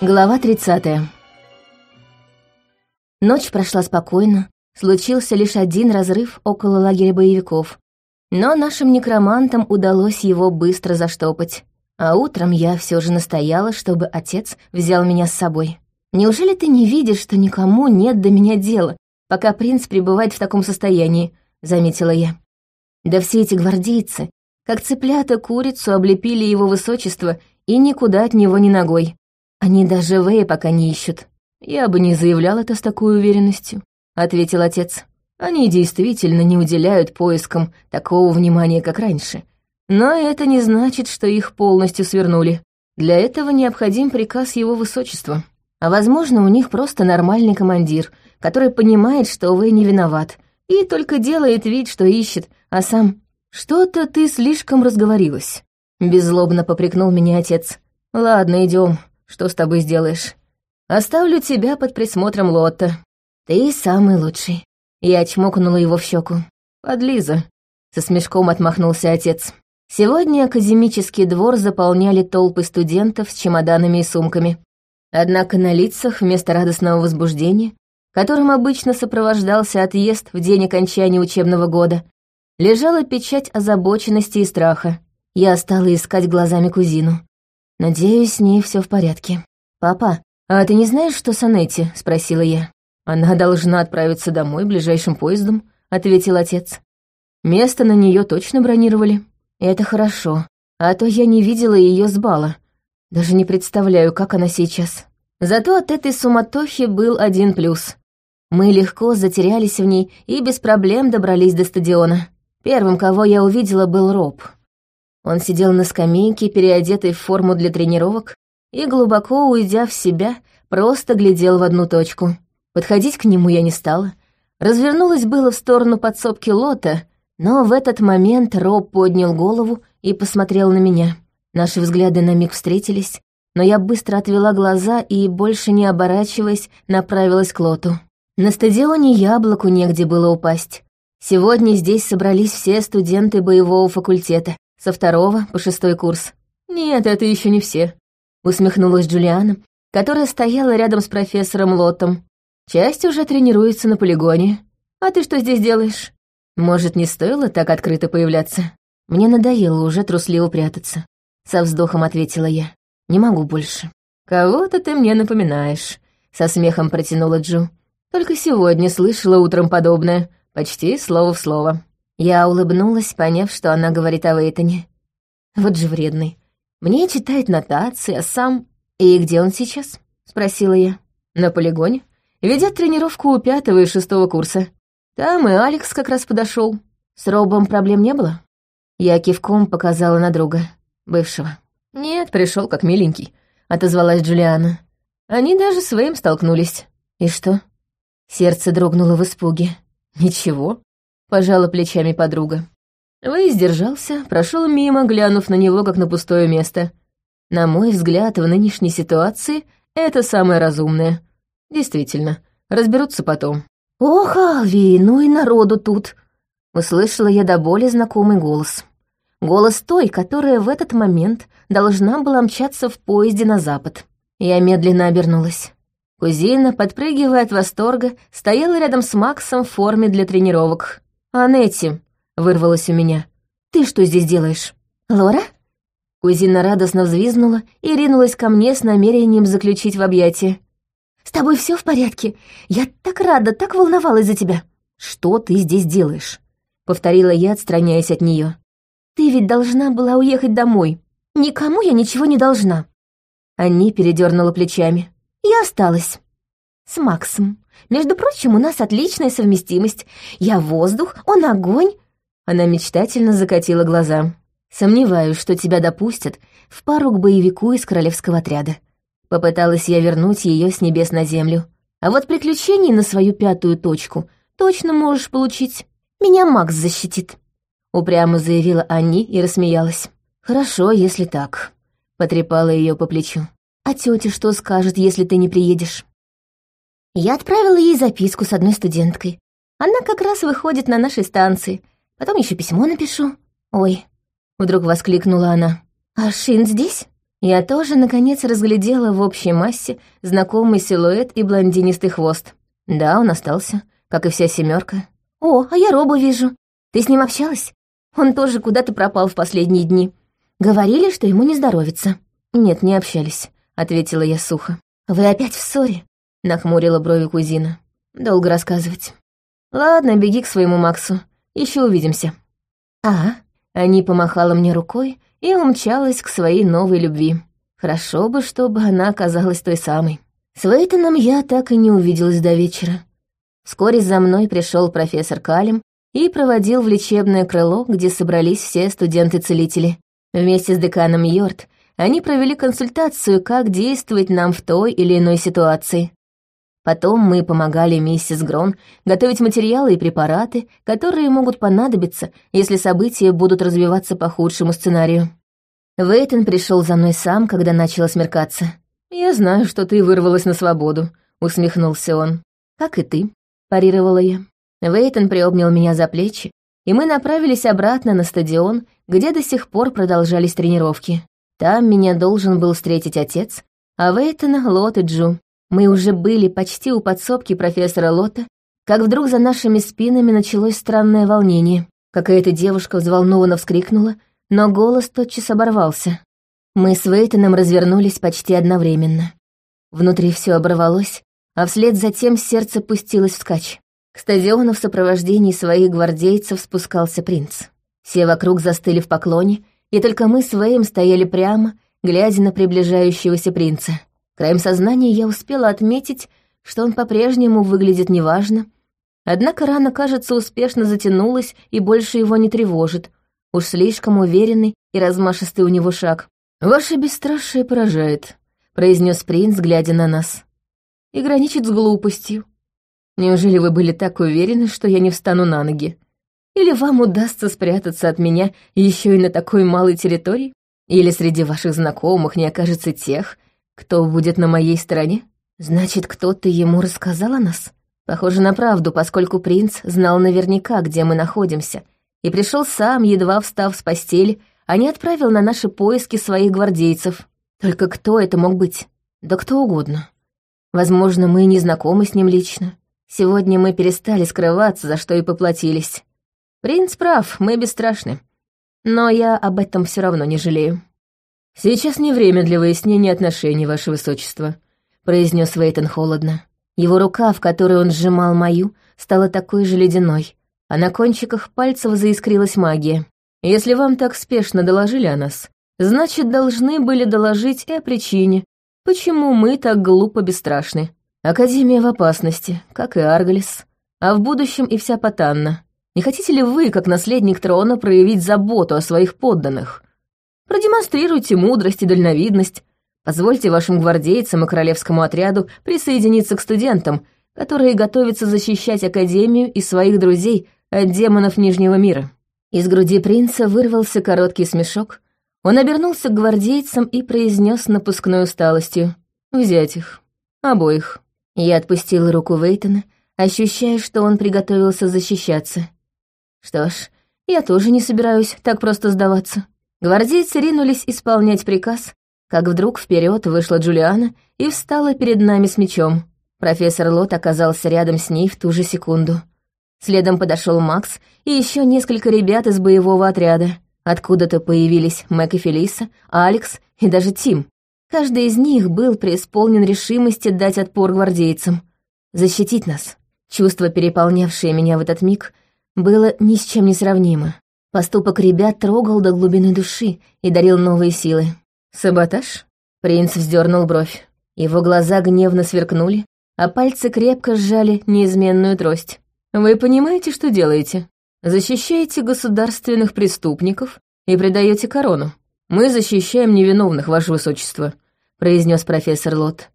Глава 30. Ночь прошла спокойно, случился лишь один разрыв около лагеря боевиков. Но нашим некромантам удалось его быстро заштопать. А утром я все же настояла, чтобы отец взял меня с собой. «Неужели ты не видишь, что никому нет до меня дела, пока принц пребывает в таком состоянии?» — заметила я. «Да все эти гвардейцы, как цыплята курицу, облепили его высочество и никуда от него ни ногой. Они даже Вэя пока не ищут. Я бы не заявлял это с такой уверенностью, ответил отец. Они действительно не уделяют поискам такого внимания, как раньше. Но это не значит, что их полностью свернули. Для этого необходим приказ его высочества. А возможно, у них просто нормальный командир, который понимает, что Вэй не виноват, и только делает вид, что ищет, а сам... «Что-то ты слишком разговорилась», — беззлобно попрекнул меня отец. «Ладно, идем. Что с тобой сделаешь? Оставлю тебя под присмотром Лотта. Ты самый лучший. Я чмокнула его в щеку. Подлиза. Со смешком отмахнулся отец. Сегодня академический двор заполняли толпы студентов с чемоданами и сумками. Однако на лицах вместо радостного возбуждения, которым обычно сопровождался отъезд в день окончания учебного года, лежала печать озабоченности и страха. Я стала искать глазами кузину. Надеюсь, с ней все в порядке. «Папа, а ты не знаешь, что с Анетти?» — спросила я. «Она должна отправиться домой ближайшим поездом», — ответил отец. «Место на нее точно бронировали». «Это хорошо, а то я не видела ее с бала. Даже не представляю, как она сейчас». Зато от этой суматохи был один плюс. Мы легко затерялись в ней и без проблем добрались до стадиона. Первым, кого я увидела, был Роб. Он сидел на скамейке, переодетый в форму для тренировок, и, глубоко уйдя в себя, просто глядел в одну точку. Подходить к нему я не стала. Развернулась было в сторону подсобки Лота, но в этот момент Роб поднял голову и посмотрел на меня. Наши взгляды на миг встретились, но я быстро отвела глаза и, больше не оборачиваясь, направилась к Лоту. На стадионе яблоку негде было упасть. Сегодня здесь собрались все студенты боевого факультета, со второго по шестой курс. Нет, это еще не все. Усмехнулась Джулиана, которая стояла рядом с профессором Лоттом. Часть уже тренируется на полигоне. А ты что здесь делаешь? Может, не стоило так открыто появляться? Мне надоело уже трусливо прятаться. Со вздохом ответила я. Не могу больше. Кого-то ты мне напоминаешь. Со смехом протянула Джу. Только сегодня слышала утром подобное, почти слово в слово. Я улыбнулась, поняв, что она говорит о Вейтоне. Вот же вредный. Мне читает нотации, а сам... «И где он сейчас?» — спросила я. «На полигоне. Ведет тренировку у пятого и шестого курса. Там и Алекс как раз подошел. С Робом проблем не было?» Я кивком показала на друга, бывшего. «Нет, пришел как миленький», — отозвалась Джулиана. Они даже своим столкнулись. И что? Сердце дрогнуло в испуге. Ничего, пожала плечами подруга. Вы сдержался, прошел мимо, глянув на него как на пустое место. На мой взгляд, в нынешней ситуации это самое разумное. Действительно, разберутся потом. «Ох, Алви, ну и народу тут!» Услышала я до боли знакомый голос. Голос той, которая в этот момент должна была мчаться в поезде на запад. Я медленно обернулась. Кузина, подпрыгивая от восторга, стояла рядом с Максом в форме для тренировок. «Анетти», — вырвалось у меня, — «ты что здесь делаешь?» «Лора?» Кузина радостно взвизгнула и ринулась ко мне с намерением заключить в объятия. «С тобой все в порядке? Я так рада, так волновалась за тебя!» «Что ты здесь делаешь?» — повторила я, отстраняясь от нее. «Ты ведь должна была уехать домой. Никому я ничего не должна». Анни передернула плечами. «Я осталась. С Максом. Между прочим, у нас отличная совместимость. Я воздух, он огонь». Она мечтательно закатила глаза. «Сомневаюсь, что тебя допустят в пару к боевику из королевского отряда». Попыталась я вернуть ее с небес на землю. А вот приключений на свою пятую точку точно можешь получить. Меня Макс защитит. Упрямо заявила Анни и рассмеялась. «Хорошо, если так», — потрепала ее по плечу. «А тетя что скажет, если ты не приедешь?» Я отправила ей записку с одной студенткой. Она как раз выходит на нашей станции. Потом еще письмо напишу. Ой, вдруг воскликнула она. А Шин здесь? Я тоже, наконец, разглядела в общей массе знакомый силуэт и блондинистый хвост. Да, он остался, как и вся семерка. «О, а я Робу вижу. Ты с ним общалась? Он тоже куда-то пропал в последние дни. Говорили, что ему не здоровится». «Нет, не общались», — ответила я сухо. «Вы опять в ссоре?» — нахмурила брови кузина. «Долго рассказывать». «Ладно, беги к своему Максу. Еще увидимся». «А?» Ани помахала мне рукой и умчалась к своей новой любви. Хорошо бы, чтобы она оказалась той самой. С Вейтоном я так и не увиделась до вечера. Вскоре за мной пришел профессор Калим и проводил в лечебное крыло, где собрались все студенты-целители. Вместе с деканом Йорт они провели консультацию, как действовать нам в той или иной ситуации. Потом мы помогали миссис Грон готовить материалы и препараты, которые могут понадобиться, если события будут развиваться по худшему сценарию. Вейтон пришел за мной сам, когда начало смеркаться. «Я знаю, что ты вырвалась на свободу», — усмехнулся он. «Как и ты», — парировала я. Вейтон приобнял меня за плечи, и мы направились обратно на стадион, где до сих пор продолжались тренировки. Там меня должен был встретить отец, а Вейтона — Лот и Джу. Мы уже были почти у подсобки профессора Лота, как вдруг за нашими спинами началось странное волнение. Какая-то девушка взволнованно вскрикнула, но голос тотчас оборвался. Мы с Вейтоном развернулись почти одновременно. Внутри все оборвалось, а вслед за тем сердце пустилось вскачь. К стадиону в сопровождении своих гвардейцев спускался принц. Все вокруг застыли в поклоне, и только мы с Вэем стояли прямо, глядя на приближающегося принца. Краем сознания я успела отметить, что он по-прежнему выглядит неважно, однако рана, кажется, успешно затянулась и больше его не тревожит. Уж слишком уверенный и размашистый у него шаг. «Ваше бесстрашие поражает», — произнес принц, глядя на нас. «И граничит с глупостью. Неужели вы были так уверены, что я не встану на ноги? Или вам удастся спрятаться от меня еще и на такой малой территории? Или среди ваших знакомых не окажется тех, кто будет на моей стороне? Значит, кто-то ему рассказал о нас? Похоже на правду, поскольку принц знал наверняка, где мы находимся, и пришел сам, едва встав с постели, а не отправил на наши поиски своих гвардейцев. Только кто это мог быть? Да кто угодно. Возможно, мы не знакомы с ним лично. Сегодня мы перестали скрываться, за что и поплатились. Принц прав, мы бесстрашны. Но я об этом все равно не жалею. «Сейчас не время для выяснения отношений, ваше высочество», — произнес Вейтон холодно. Его рука, в которой он сжимал мою, стала такой же ледяной, а на кончиках пальцев заискрилась магия. «Если вам так спешно доложили о нас, значит, должны были доложить и о причине, почему мы так глупо бесстрашны. Академия в опасности, как и Аргалис, а в будущем и вся Патанна. Не хотите ли вы, как наследник трона, проявить заботу о своих подданных?» Продемонстрируйте мудрость и дальновидность. Позвольте вашим гвардейцам и королевскому отряду присоединиться к студентам, которые готовятся защищать Академию и своих друзей от демонов Нижнего мира». Из груди принца вырвался короткий смешок. Он обернулся к гвардейцам и произнес напускной усталостью. «Взять их. Обоих». Я отпустила руку Вейтона, ощущая, что он приготовился защищаться. Что ж, я тоже не собираюсь так просто сдаваться. Гвардейцы ринулись исполнять приказ, как вдруг вперед вышла Джулиана и встала перед нами с мечом. Профессор Лот оказался рядом с ней в ту же секунду. Следом подошел Макс и еще несколько ребят из боевого отряда. Откуда-то появились Мэг и Фелиса, Алекс и даже Тим. Каждый из них был преисполнен решимости дать отпор гвардейцам, защитить нас. Чувство, переполнявшее меня в этот миг, было ни с чем не сравнимо. Поступок ребят трогал до глубины души и дарил новые силы. «Саботаж?» Принц вздернул бровь. Его глаза гневно сверкнули, а пальцы крепко сжали неизменную трость. «Вы понимаете, что делаете? Защищаете государственных преступников и предаете корону. Мы защищаем невиновных, ваше высочество», — произнес профессор Лот.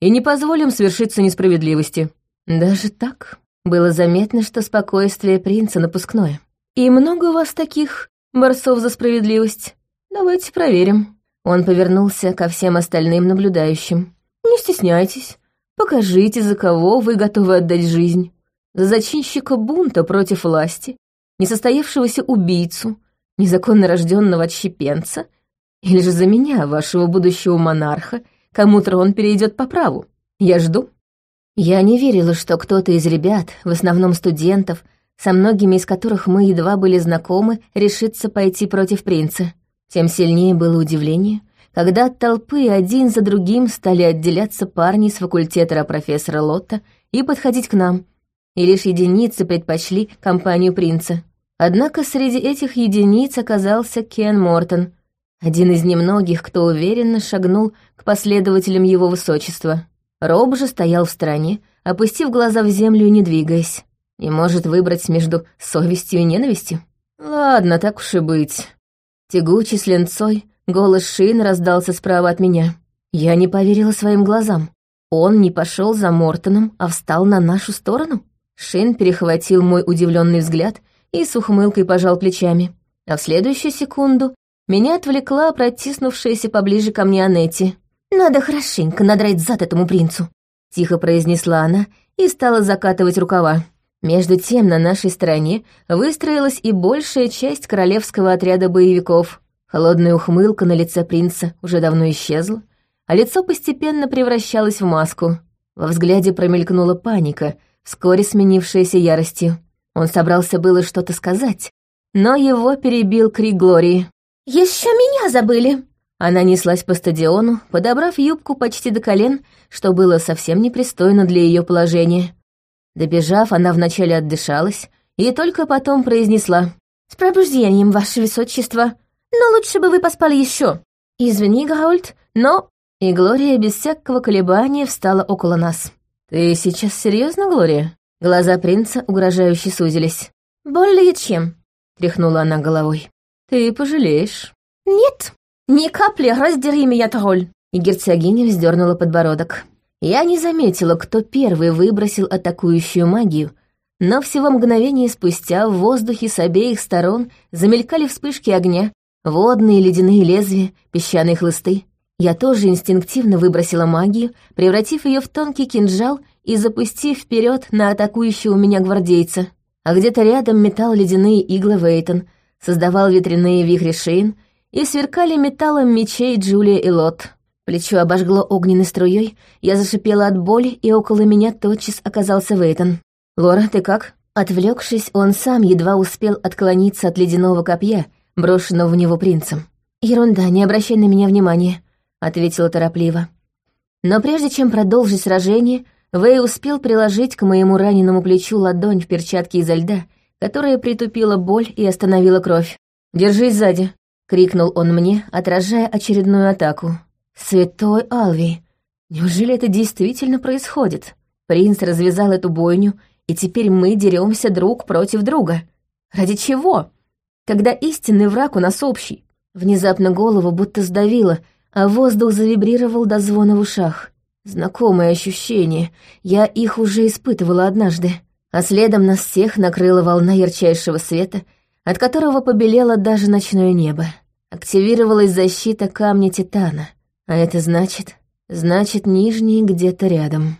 «И не позволим свершиться несправедливости». Даже так было заметно, что спокойствие принца напускное. «И много у вас таких борцов за справедливость? Давайте проверим». Он повернулся ко всем остальным наблюдающим. «Не стесняйтесь. Покажите, за кого вы готовы отдать жизнь. За зачинщика бунта против власти, несостоявшегося убийцу, незаконно рожденного отщепенца Или же за меня, вашего будущего монарха, кому трон перейдет по праву? Я жду». Я не верила, что кто-то из ребят, в основном студентов, со многими из которых мы едва были знакомы, решится пойти против принца. Тем сильнее было удивление, когда от толпы один за другим стали отделяться парни с факультета профессора Лотта и подходить к нам, и лишь единицы предпочли компанию принца. Однако среди этих единиц оказался Кен Мортон, один из немногих, кто уверенно шагнул к последователям его высочества. Роб же стоял в стороне, опустив глаза в землю не двигаясь. Не может выбрать между совестью и ненавистью? Ладно, так уж и быть. Тягучий с ленцой, голос Шин раздался справа от меня. Я не поверила своим глазам. Он не пошел за Мортоном, а встал на нашу сторону? Шин перехватил мой удивленный взгляд и с ухмылкой пожал плечами. А в следующую секунду меня отвлекла протиснувшаяся поближе ко мне Анетти. «Надо хорошенько надрать зад этому принцу», — тихо произнесла она и стала закатывать рукава. Между тем на нашей стороне выстроилась и большая часть королевского отряда боевиков. Холодная ухмылка на лице принца уже давно исчезла, а лицо постепенно превращалось в маску. Во взгляде промелькнула паника, вскоре сменившаяся яростью. Он собрался было что-то сказать, но его перебил крик Глории. «Еще меня забыли!» Она неслась по стадиону, подобрав юбку почти до колен, что было совсем непристойно для ее положения. Добежав, она вначале отдышалась и только потом произнесла. «С пробуждением, ваше высочество! Но лучше бы вы поспали еще. Извини, Гаульт, но...» И Глория без всякого колебания встала около нас. «Ты сейчас серьезно, Глория?» Глаза принца угрожающе сузились. «Более чем», — тряхнула она головой. «Ты пожалеешь». «Нет», «Ни капли, раздери меня, тролль!» И герцогиня вздернула подбородок. Я не заметила, кто первый выбросил атакующую магию, но всего мгновение спустя в воздухе с обеих сторон замелькали вспышки огня, водные ледяные лезвия, песчаные хлысты. Я тоже инстинктивно выбросила магию, превратив ее в тонкий кинжал и запустив вперед на атакующего меня гвардейца. А где-то рядом метал ледяные иглы Вейтон, создавал ветряные вихри Шейн — и сверкали металлом мечей Джулия и Лот. Плечо обожгло огненной струей, я зашипела от боли, и около меня тотчас оказался Вейтон. «Лора, ты как?» Отвлекшись, он сам едва успел отклониться от ледяного копья, брошенного в него принцем. «Ерунда, не обращай на меня внимания», — ответила торопливо. Но прежде чем продолжить сражение, Вэй успел приложить к моему раненому плечу ладонь в перчатке изо льда, которая притупила боль и остановила кровь. «Держись сзади», — крикнул он мне, отражая очередную атаку. «Святой Алви! Неужели это действительно происходит? Принц развязал эту бойню, и теперь мы деремся друг против друга. Ради чего? Когда истинный враг у нас общий?» Внезапно голову будто сдавило, а воздух завибрировал до звона в ушах. Знакомые ощущения, я их уже испытывала однажды. А следом нас всех накрыла волна ярчайшего света — от которого побелело даже ночное небо. Активировалась защита камня Титана, а это значит... Значит, нижний где-то рядом.